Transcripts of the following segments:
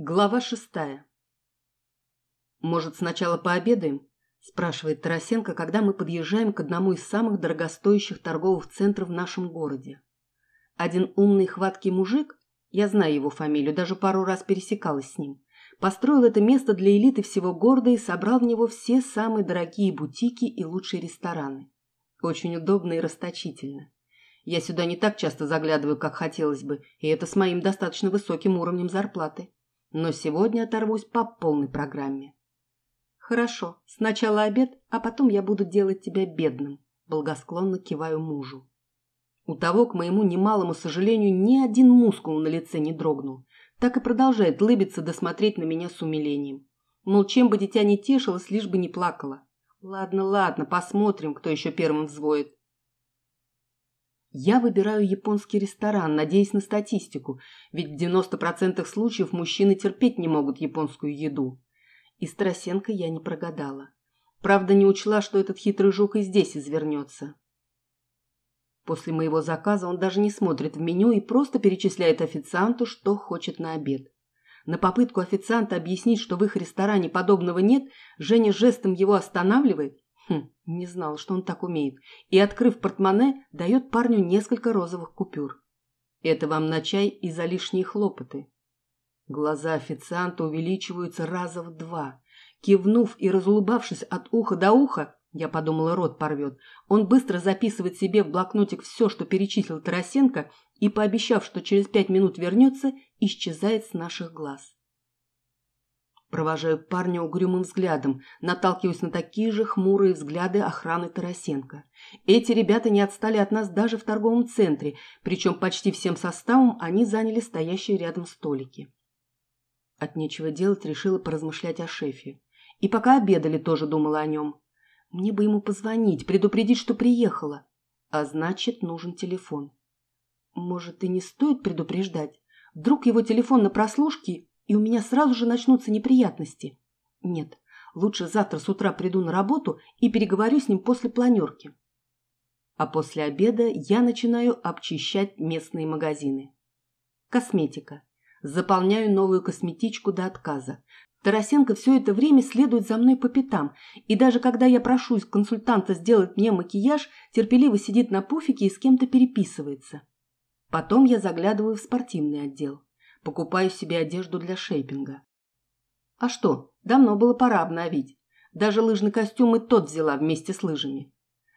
Глава шестая. «Может, сначала пообедаем?» – спрашивает Тарасенко, когда мы подъезжаем к одному из самых дорогостоящих торговых центров в нашем городе. Один умный хваткий мужик, я знаю его фамилию, даже пару раз пересекалась с ним, построил это место для элиты всего города и собрал в него все самые дорогие бутики и лучшие рестораны. Очень удобно и расточительно. Я сюда не так часто заглядываю, как хотелось бы, и это с моим достаточно высоким уровнем зарплаты но сегодня оторвусь по полной программе. Хорошо, сначала обед, а потом я буду делать тебя бедным, благосклонно киваю мужу. У того, к моему немалому сожалению, ни один мускул на лице не дрогнул. Так и продолжает лыбиться да смотреть на меня с умилением. Мол, чем бы дитя не тешилось, лишь бы не плакало. Ладно, ладно, посмотрим, кто еще первым взвоет. Я выбираю японский ресторан, надеясь на статистику, ведь в 90% случаев мужчины терпеть не могут японскую еду. И с Тарасенко я не прогадала. Правда, не учла, что этот хитрый жук и здесь извернется. После моего заказа он даже не смотрит в меню и просто перечисляет официанту, что хочет на обед. На попытку официанта объяснить, что в их ресторане подобного нет, Женя жестом его останавливает Хм, не знал, что он так умеет. И, открыв портмоне, дает парню несколько розовых купюр. Это вам на чай и за лишние хлопоты. Глаза официанта увеличиваются раза в два. Кивнув и разулыбавшись от уха до уха, я подумала, рот порвет, он быстро записывает себе в блокнотик все, что перечислил Тарасенко, и, пообещав, что через пять минут вернется, исчезает с наших глаз. Провожаю парня угрюмым взглядом, наталкиваюсь на такие же хмурые взгляды охраны Тарасенко. Эти ребята не отстали от нас даже в торговом центре, причем почти всем составом они заняли стоящие рядом столики. От нечего делать решила поразмышлять о шефе. И пока обедали, тоже думала о нем. Мне бы ему позвонить, предупредить, что приехала. А значит, нужен телефон. Может, и не стоит предупреждать? Вдруг его телефон на прослушке и у меня сразу же начнутся неприятности. Нет, лучше завтра с утра приду на работу и переговорю с ним после планерки. А после обеда я начинаю обчищать местные магазины. Косметика. Заполняю новую косметичку до отказа. Тарасенко все это время следует за мной по пятам, и даже когда я прошу консультанта сделать мне макияж, терпеливо сидит на пуфике и с кем-то переписывается. Потом я заглядываю в спортивный отдел. Покупаю себе одежду для шейпинга. А что, давно было пора обновить. Даже лыжный костюм и тот взяла вместе с лыжами.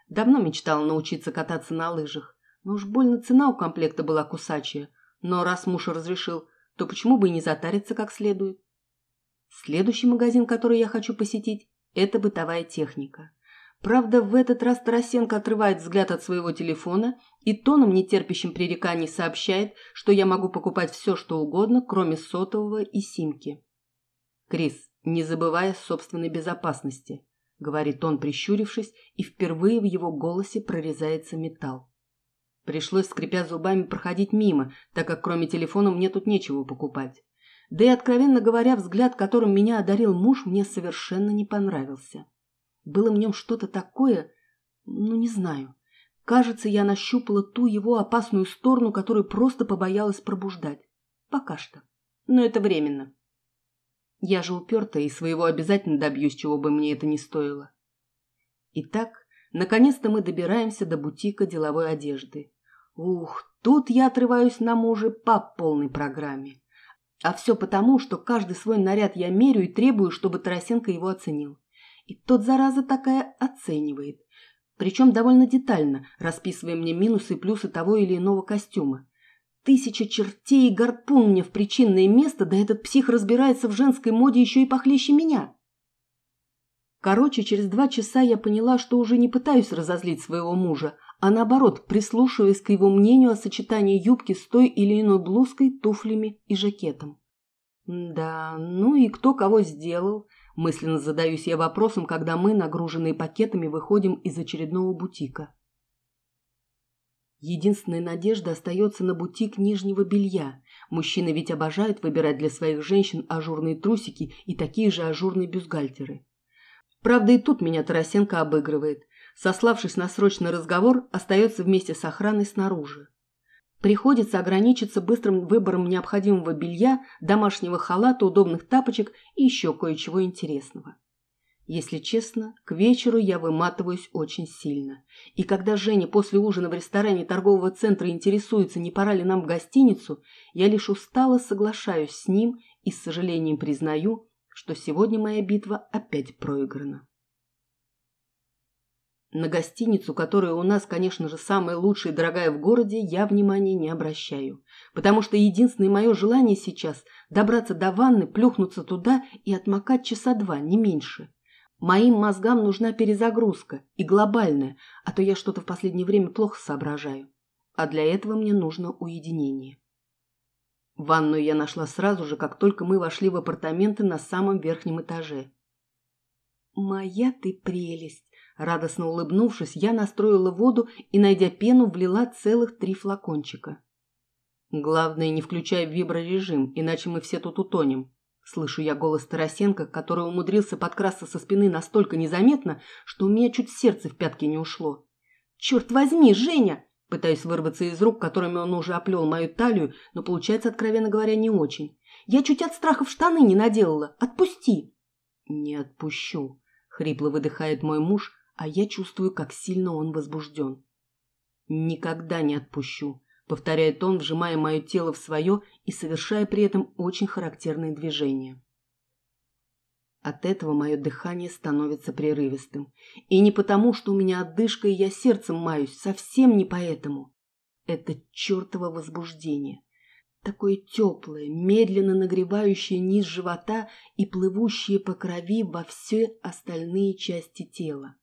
Давно мечтала научиться кататься на лыжах. Но уж больно цена у комплекта была кусачая. Но раз муж разрешил, то почему бы и не затариться как следует? Следующий магазин, который я хочу посетить, это бытовая техника. Правда, в этот раз Тарасенко отрывает взгляд от своего телефона и тоном, нетерпящим пререканий, сообщает, что я могу покупать все, что угодно, кроме сотового и симки. «Крис, не забывая собственной безопасности», — говорит он, прищурившись, и впервые в его голосе прорезается металл. Пришлось, скрипя зубами, проходить мимо, так как кроме телефона мне тут нечего покупать. Да и, откровенно говоря, взгляд, которым меня одарил муж, мне совершенно не понравился. Было в нем что-то такое, ну, не знаю. Кажется, я нащупала ту его опасную сторону, которую просто побоялась пробуждать. Пока что. Но это временно. Я же упертая и своего обязательно добьюсь, чего бы мне это ни стоило. Итак, наконец-то мы добираемся до бутика деловой одежды. Ух, тут я отрываюсь на муже по полной программе. А все потому, что каждый свой наряд я мерю и требую, чтобы Тарасенко его оценил. И тот, зараза такая, оценивает. Причем довольно детально, расписывая мне минусы и плюсы того или иного костюма. Тысяча чертей и гарпун мне в причинное место, да этот псих разбирается в женской моде еще и похлеще меня. Короче, через два часа я поняла, что уже не пытаюсь разозлить своего мужа, а наоборот, прислушиваясь к его мнению о сочетании юбки с той или иной блузкой, туфлями и жакетом. Да, ну и кто кого сделал – Мысленно задаюсь я вопросом, когда мы, нагруженные пакетами, выходим из очередного бутика. Единственная надежда остается на бутик нижнего белья. Мужчины ведь обожают выбирать для своих женщин ажурные трусики и такие же ажурные бюстгальтеры. Правда, и тут меня Тарасенко обыгрывает. Сославшись на срочный разговор, остается вместе с охраной снаружи. Приходится ограничиться быстрым выбором необходимого белья, домашнего халата, удобных тапочек и еще кое-чего интересного. Если честно, к вечеру я выматываюсь очень сильно. И когда Женя после ужина в ресторане торгового центра интересуется, не пора ли нам в гостиницу, я лишь устало соглашаюсь с ним и с сожалением признаю, что сегодня моя битва опять проиграна. На гостиницу, которая у нас, конечно же, самая лучшая и дорогая в городе, я внимания не обращаю. Потому что единственное мое желание сейчас – добраться до ванны, плюхнуться туда и отмокать часа два, не меньше. Моим мозгам нужна перезагрузка, и глобальная, а то я что-то в последнее время плохо соображаю. А для этого мне нужно уединение. Ванную я нашла сразу же, как только мы вошли в апартаменты на самом верхнем этаже. «Моя ты прелесть!» Радостно улыбнувшись, я настроила воду и, найдя пену, влила целых три флакончика. «Главное, не включай виброрежим, иначе мы все тут утонем», Слышу я голос Тарасенко, который умудрился подкрасться со спины настолько незаметно, что у меня чуть сердце в пятки не ушло. «Черт возьми, Женя!» Пытаюсь вырваться из рук, которыми он уже оплел мою талию, но получается, откровенно говоря, не очень. «Я чуть от страха в штаны не наделала. Отпусти!» «Не отпущу», — хрипло выдыхает мой муж, а я чувствую, как сильно он возбужден. «Никогда не отпущу повторяет он, вжимая мое тело в свое и совершая при этом очень характерные движения. От этого мое дыхание становится прерывистым. И не потому, что у меня отдышка и я сердцем маюсь, совсем не поэтому. Это чертово возбуждение. Такое теплое, медленно нагревающее низ живота и плывущее по крови во все остальные части тела.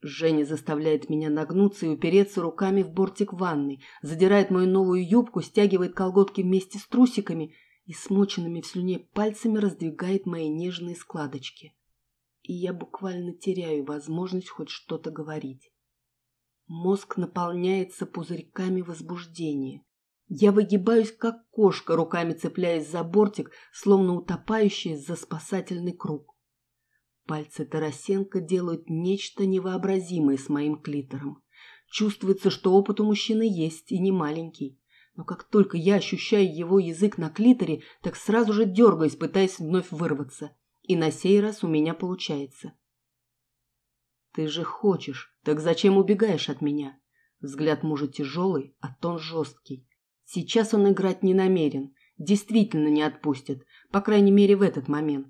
Женя заставляет меня нагнуться и упереться руками в бортик ванны, задирает мою новую юбку, стягивает колготки вместе с трусиками и смоченными в слюне пальцами раздвигает мои нежные складочки. И я буквально теряю возможность хоть что-то говорить. Мозг наполняется пузырьками возбуждения. Я выгибаюсь, как кошка, руками цепляясь за бортик, словно утопающая за спасательный круг. Пальцы Тарасенко делают нечто невообразимое с моим клитором. Чувствуется, что опыт у мужчины есть и не маленький. Но как только я ощущаю его язык на клиторе, так сразу же дергаюсь, пытаясь вновь вырваться. И на сей раз у меня получается. «Ты же хочешь, так зачем убегаешь от меня?» Взгляд мужа тяжелый, а тон жесткий. Сейчас он играть не намерен, действительно не отпустит, по крайней мере в этот момент.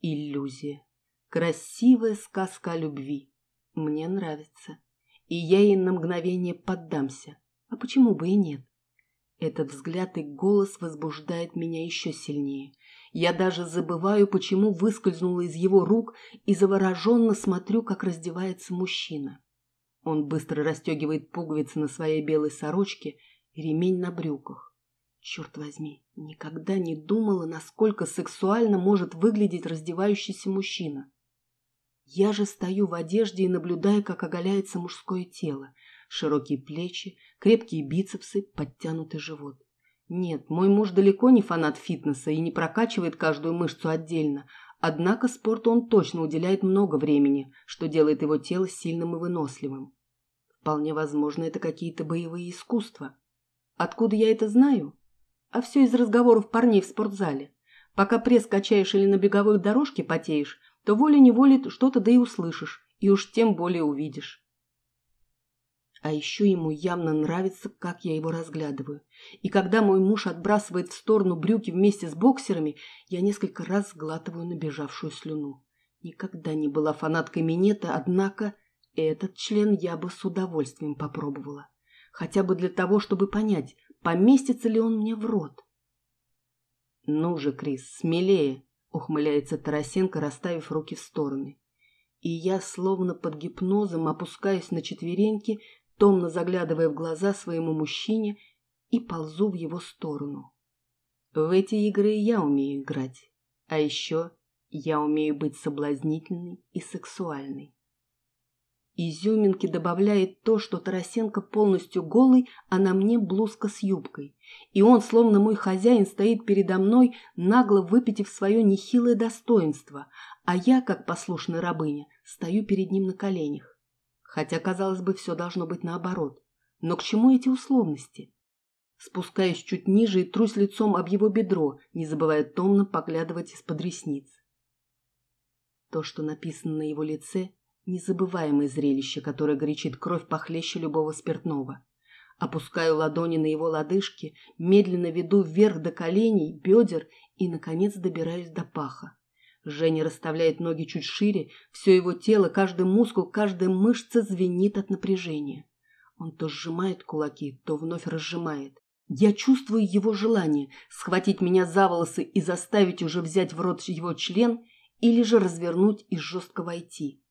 Иллюзия. Красивая сказка любви. Мне нравится. И я ей на мгновение поддамся. А почему бы и нет? Этот взгляд и голос возбуждает меня еще сильнее. Я даже забываю, почему выскользнула из его рук и завороженно смотрю, как раздевается мужчина. Он быстро расстегивает пуговицы на своей белой сорочке ремень на брюках. Черт возьми, никогда не думала, насколько сексуально может выглядеть раздевающийся мужчина. Я же стою в одежде и наблюдаю, как оголяется мужское тело. Широкие плечи, крепкие бицепсы, подтянутый живот. Нет, мой муж далеко не фанат фитнеса и не прокачивает каждую мышцу отдельно, однако спорту он точно уделяет много времени, что делает его тело сильным и выносливым. Вполне возможно, это какие-то боевые искусства. Откуда я это знаю? А все из разговоров парней в спортзале. Пока пресс качаешь или на беговой дорожке потеешь, то волей-неволей что-то да и услышишь, и уж тем более увидишь. А еще ему явно нравится, как я его разглядываю. И когда мой муж отбрасывает в сторону брюки вместе с боксерами, я несколько раз сглатываю набежавшую слюну. Никогда не была фанаткой минета, однако этот член я бы с удовольствием попробовала. Хотя бы для того, чтобы понять, поместится ли он мне в рот. Ну же, Крис, смелее, ухмыляется Тарасенко, расставив руки в стороны. И я, словно под гипнозом, опускаюсь на четвереньки, томно заглядывая в глаза своему мужчине и ползу в его сторону. В эти игры я умею играть, а еще я умею быть соблазнительной и сексуальной. Изюминки добавляет то, что Тарасенко полностью голый, а на мне блузка с юбкой. И он, словно мой хозяин, стоит передо мной, нагло выпитив свое нехилое достоинство, а я, как послушная рабыня, стою перед ним на коленях. Хотя, казалось бы, все должно быть наоборот. Но к чему эти условности? Спускаюсь чуть ниже и трусь лицом об его бедро, не забывая томно поглядывать из-под ресниц. То, что написано на его лице, незабываемое зрелище, которое горячит кровь похлеще любого спиртного. Опускаю ладони на его лодыжки, медленно веду вверх до коленей, бедер и, наконец, добираюсь до паха. Женя расставляет ноги чуть шире, все его тело, каждый мускул, каждая мышца звенит от напряжения. Он то сжимает кулаки, то вновь разжимает. Я чувствую его желание схватить меня за волосы и заставить уже взять в рот его член или же развернуть и жестко войти.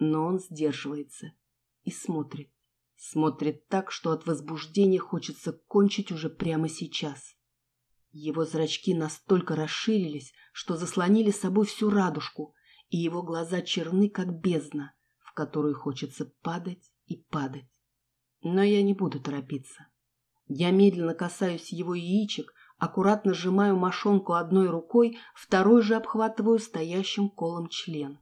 Но он сдерживается и смотрит. Смотрит так, что от возбуждения хочется кончить уже прямо сейчас. Его зрачки настолько расширились, что заслонили собой всю радужку, и его глаза черны, как бездна, в которую хочется падать и падать. Но я не буду торопиться. Я медленно касаюсь его яичек, аккуратно сжимаю мошонку одной рукой, второй же обхватываю стоящим колом член.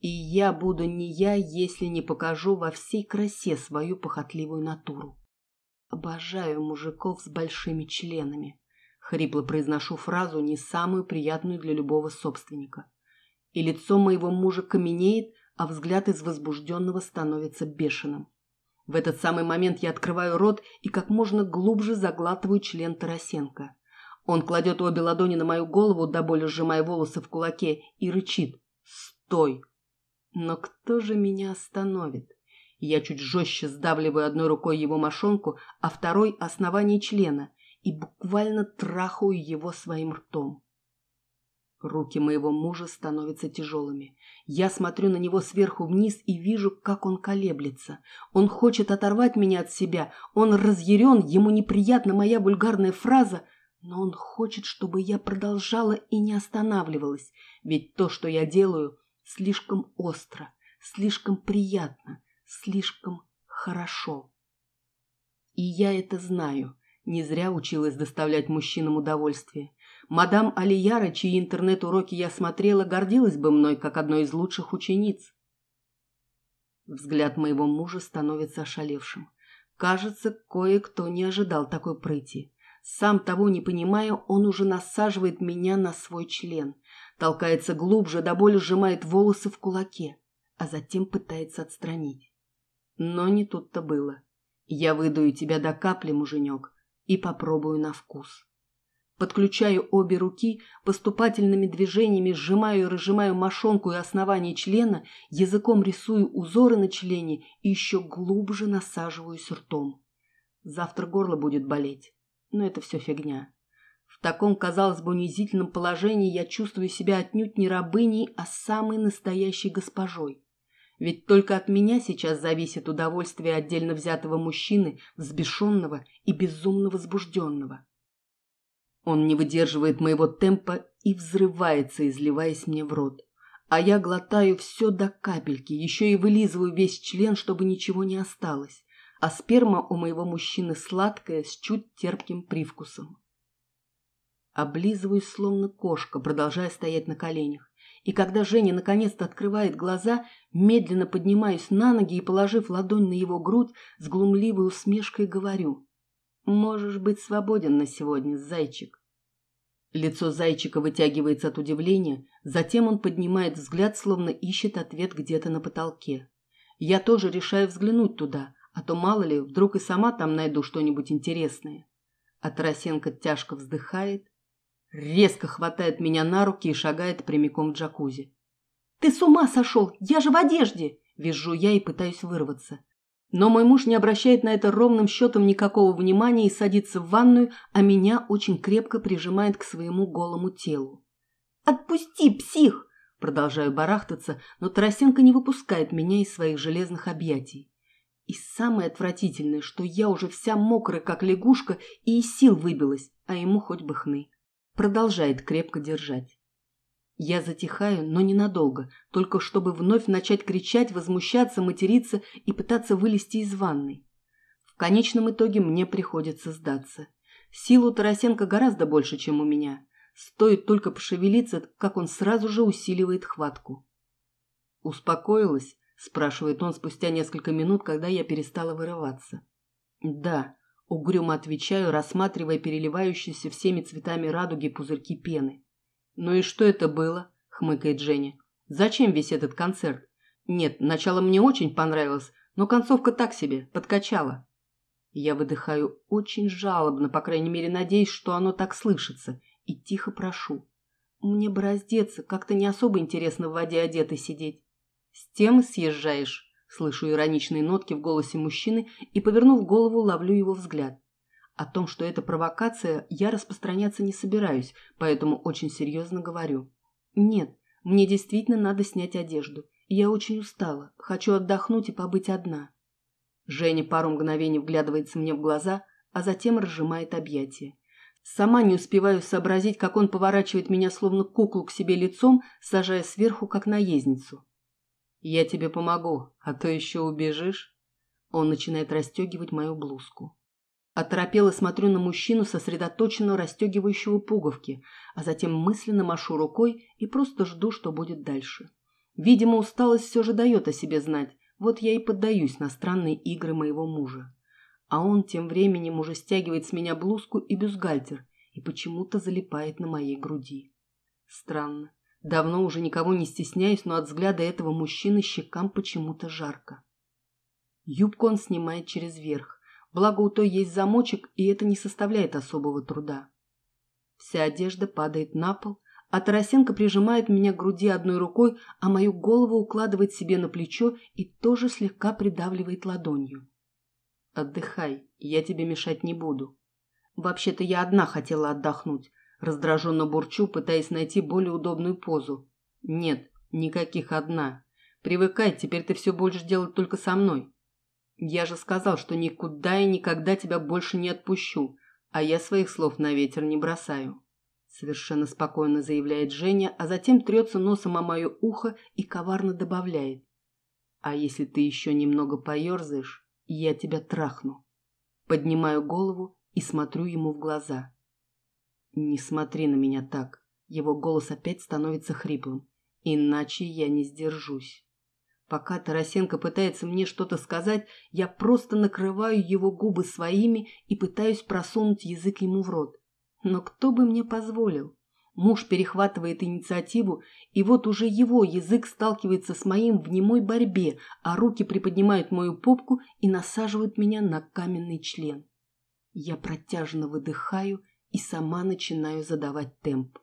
И я буду не я, если не покажу во всей красе свою похотливую натуру. Обожаю мужиков с большими членами. Хрипло произношу фразу, не самую приятную для любого собственника. И лицо моего мужа каменеет, а взгляд из возбужденного становится бешеным. В этот самый момент я открываю рот и как можно глубже заглатываю член Тарасенко. Он кладет обе ладони на мою голову, до боли сжимая волосы в кулаке, и рычит «Стой!». Но кто же меня остановит? Я чуть жестче сдавливаю одной рукой его мошонку, а второй – основание члена, и буквально трахаю его своим ртом. Руки моего мужа становятся тяжелыми. Я смотрю на него сверху вниз и вижу, как он колеблется. Он хочет оторвать меня от себя. Он разъярен, ему неприятна моя вульгарная фраза, но он хочет, чтобы я продолжала и не останавливалась. Ведь то, что я делаю, слишком остро, слишком приятно, слишком хорошо. И я это знаю. Не зря училась доставлять мужчинам удовольствие. Мадам Алияра, чьи интернет-уроки я смотрела, гордилась бы мной, как одной из лучших учениц. Взгляд моего мужа становится ошалевшим. Кажется, кое-кто не ожидал такой прыти. Сам того не понимая, он уже насаживает меня на свой член. Толкается глубже, до боли сжимает волосы в кулаке, а затем пытается отстранить. Но не тут-то было. Я выдаю тебя до капли, муженек, и попробую на вкус. Подключаю обе руки, поступательными движениями сжимаю и разжимаю мошонку и основание члена, языком рисую узоры на члене и еще глубже насаживаюсь ртом. Завтра горло будет болеть, но это все фигня. В таком, казалось бы, унизительном положении я чувствую себя отнюдь не рабыней, а самой настоящей госпожой. Ведь только от меня сейчас зависит удовольствие отдельно взятого мужчины, взбешенного и безумно возбужденного. Он не выдерживает моего темпа и взрывается, изливаясь мне в рот. А я глотаю все до капельки, еще и вылизываю весь член, чтобы ничего не осталось. А сперма у моего мужчины сладкая, с чуть терпким привкусом. Облизываюсь, словно кошка, продолжая стоять на коленях. И когда Женя наконец-то открывает глаза, медленно поднимаюсь на ноги и, положив ладонь на его грудь, с глумливой усмешкой говорю. «Можешь быть свободен на сегодня, зайчик». Лицо зайчика вытягивается от удивления, затем он поднимает взгляд, словно ищет ответ где-то на потолке. Я тоже решаю взглянуть туда, а то, мало ли, вдруг и сама там найду что-нибудь интересное. А Тарасенко тяжко вздыхает резко хватает меня на руки и шагает прямиком к джакузи. «Ты с ума сошел! Я же в одежде!» Вижу я и пытаюсь вырваться. Но мой муж не обращает на это ровным счетом никакого внимания и садится в ванную, а меня очень крепко прижимает к своему голому телу. «Отпусти, псих!» Продолжаю барахтаться, но Тарасенко не выпускает меня из своих железных объятий. И самое отвратительное, что я уже вся мокрая, как лягушка, и из сил выбилась, а ему хоть бы хны продолжает крепко держать. Я затихаю, но ненадолго, только чтобы вновь начать кричать, возмущаться, материться и пытаться вылезти из ванной. В конечном итоге мне приходится сдаться. Сил у Тарасенко гораздо больше, чем у меня. Стоит только пошевелиться, как он сразу же усиливает хватку. «Успокоилась?» – спрашивает он спустя несколько минут, когда я перестала вырываться. Да, угрюмо отвечаю, рассматривая переливающиеся всеми цветами радуги пузырьки пены. Ну и что это было? хмыкает Женя. Зачем весь этот концерт? Нет, начало мне очень понравилось, но концовка так себе, подкачала. Я выдыхаю очень жалобно, по крайней мере, надеюсь, что оно так слышится, и тихо прошу. Мне бы раздеться, как-то не особо интересно в воде одетой сидеть. С тем съезжаешь, слышу ироничные нотки в голосе мужчины и, повернув голову, ловлю его взгляд. О том, что это провокация, я распространяться не собираюсь, поэтому очень серьезно говорю. Нет, мне действительно надо снять одежду. Я очень устала, хочу отдохнуть и побыть одна. Женя пару мгновений вглядывается мне в глаза, а затем разжимает объятия. Сама не успеваю сообразить, как он поворачивает меня словно куклу к себе лицом, сажая сверху, как наездницу. «Я тебе помогу, а то еще убежишь». Он начинает расстегивать мою блузку. Оторопело смотрю на мужчину, сосредоточенно расстегивающего пуговки, а затем мысленно машу рукой и просто жду, что будет дальше. Видимо, усталость все же дает о себе знать, вот я и поддаюсь на странные игры моего мужа. А он тем временем уже стягивает с меня блузку и бюстгальтер и почему-то залипает на моей груди. Странно. Давно уже никого не стесняюсь, но от взгляда этого мужчины щекам почему-то жарко. Юбку он снимает через верх. Благо у той есть замочек, и это не составляет особого труда. Вся одежда падает на пол, а Тарасенко прижимает меня к груди одной рукой, а мою голову укладывает себе на плечо и тоже слегка придавливает ладонью. «Отдыхай, я тебе мешать не буду». «Вообще-то я одна хотела отдохнуть», раздраженно бурчу, пытаясь найти более удобную позу. «Нет, никаких одна. Привыкай, теперь ты все будешь делать только со мной. Я же сказал, что никуда и никогда тебя больше не отпущу, а я своих слов на ветер не бросаю». Совершенно спокойно заявляет Женя, а затем трется носом о мое ухо и коварно добавляет. А если ты еще немного поерзаешь, я тебя трахну. Поднимаю голову и смотрю ему в глаза. Не смотри на меня так. Его голос опять становится хриплым. Иначе я не сдержусь. Пока Тарасенко пытается мне что-то сказать, я просто накрываю его губы своими и пытаюсь просунуть язык ему в рот. Но кто бы мне позволил? Муж перехватывает инициативу, и вот уже его язык сталкивается с моим в немой борьбе, а руки приподнимают мою попку и насаживают меня на каменный член. Я протяжно выдыхаю и сама начинаю задавать темп.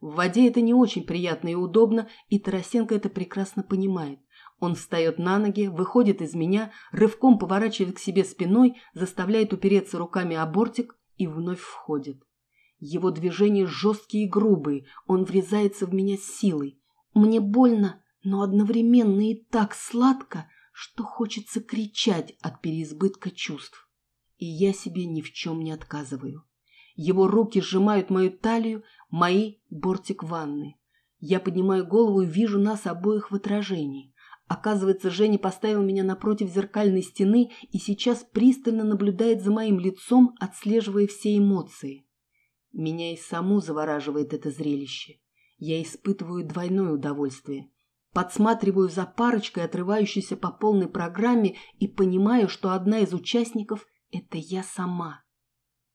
В воде это не очень приятно и удобно, и Тарасенко это прекрасно понимает. Он встает на ноги, выходит из меня, рывком поворачивает к себе спиной, заставляет упереться руками о бортик и вновь входит. Его движения жесткие и грубые, он врезается в меня силой. Мне больно, но одновременно и так сладко, что хочется кричать от переизбытка чувств. И я себе ни в чем не отказываю. Его руки сжимают мою талию, мои — бортик ванны. Я поднимаю голову и вижу нас обоих в отражении. Оказывается, Женя поставил меня напротив зеркальной стены и сейчас пристально наблюдает за моим лицом, отслеживая все эмоции. Меня и саму завораживает это зрелище. Я испытываю двойное удовольствие. Подсматриваю за парочкой, отрывающейся по полной программе, и понимаю, что одна из участников – это я сама.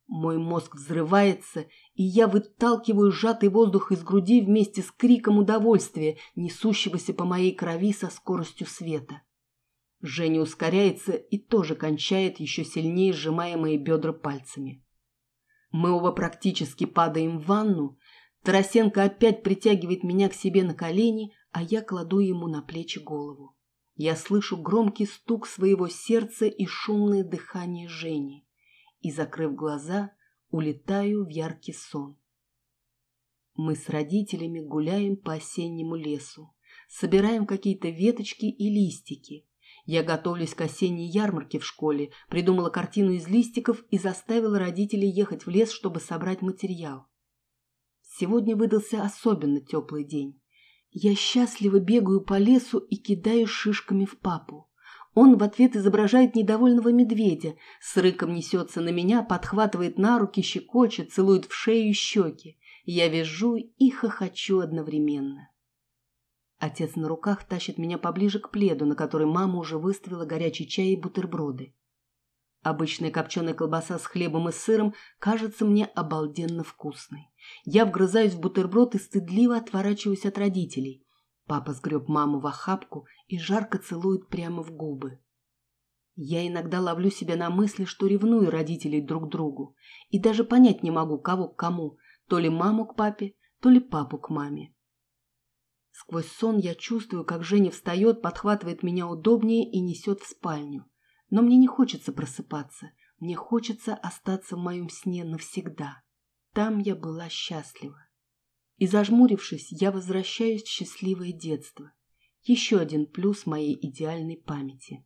Мой мозг взрывается, и я выталкиваю сжатый воздух из груди вместе с криком удовольствия, несущегося по моей крови со скоростью света. Женя ускоряется и тоже кончает, еще сильнее сжимая мои бедра пальцами. Мы оба практически падаем в ванну. Тарасенко опять притягивает меня к себе на колени, а я кладу ему на плечи голову. Я слышу громкий стук своего сердца и шумное дыхание Жени. И, закрыв глаза, улетаю в яркий сон. Мы с родителями гуляем по осеннему лесу, собираем какие-то веточки и листики, я готовлюсь к осенней ярмарке в школе, придумала картину из листиков и заставила родителей ехать в лес, чтобы собрать материал. Сегодня выдался особенно теплый день. Я счастливо бегаю по лесу и кидаю шишками в папу. Он в ответ изображает недовольного медведя, с рыком несется на меня, подхватывает на руки, щекочет, целует в шею и щеки. Я вижу и хохочу одновременно. Отец на руках тащит меня поближе к пледу, на который мама уже выставила горячий чай и бутерброды. Обычная копченая колбаса с хлебом и сыром кажется мне обалденно вкусной. Я вгрызаюсь в бутерброд и стыдливо отворачиваюсь от родителей. Папа сгреб маму в охапку и жарко целует прямо в губы. Я иногда ловлю себя на мысли, что ревную родителей друг другу, и даже понять не могу, кого к кому, то ли маму к папе, то ли папу к маме. Сквозь сон я чувствую, как Женя встает, подхватывает меня удобнее и несет в спальню. Но мне не хочется просыпаться, мне хочется остаться в моем сне навсегда. Там я была счастлива. И зажмурившись, я возвращаюсь в счастливое детство. Еще один плюс моей идеальной памяти.